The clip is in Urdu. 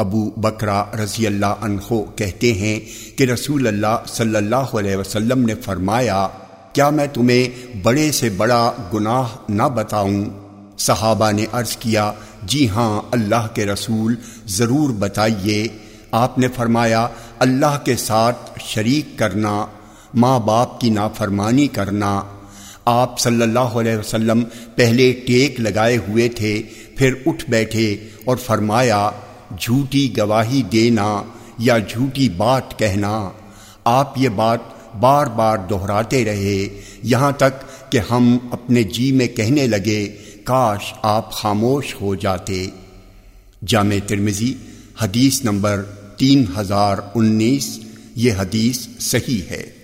ابو بکرا رضی اللہ عنہ کہتے ہیں کہ رسول اللہ صلی اللہ علیہ وسلم نے فرمایا، کیا میں تمہیں بڑے سے بڑا گناہ نہ بتاؤں؟ صحابہ نے عرض کیا جی ہاں اللہ کے رسول ضرور بتائیے۔ آپ نے فرمایا، اللہ کے ساتھ شریک کرنا، ماں باپ کی نافرمانی کرنا۔ آپ صلی اللہ علیہ وسلم پہلے ٹیک لگائے ہوئے تھے، پھر اٹھ بیٹھے اور فرمایا جھوٹی گواہی دینا یا جھوٹی بات کہنا، آپ یہ بات بار بار دہراتے رہے، یہاں تک کہ ہم اپنے جی میں کہنے لگے، کاش آپ خاموش ہو جاتے۔ جامع ترمزی حدیث نمبر تین ہزار انیس، یہ حدیث صحیح ہے۔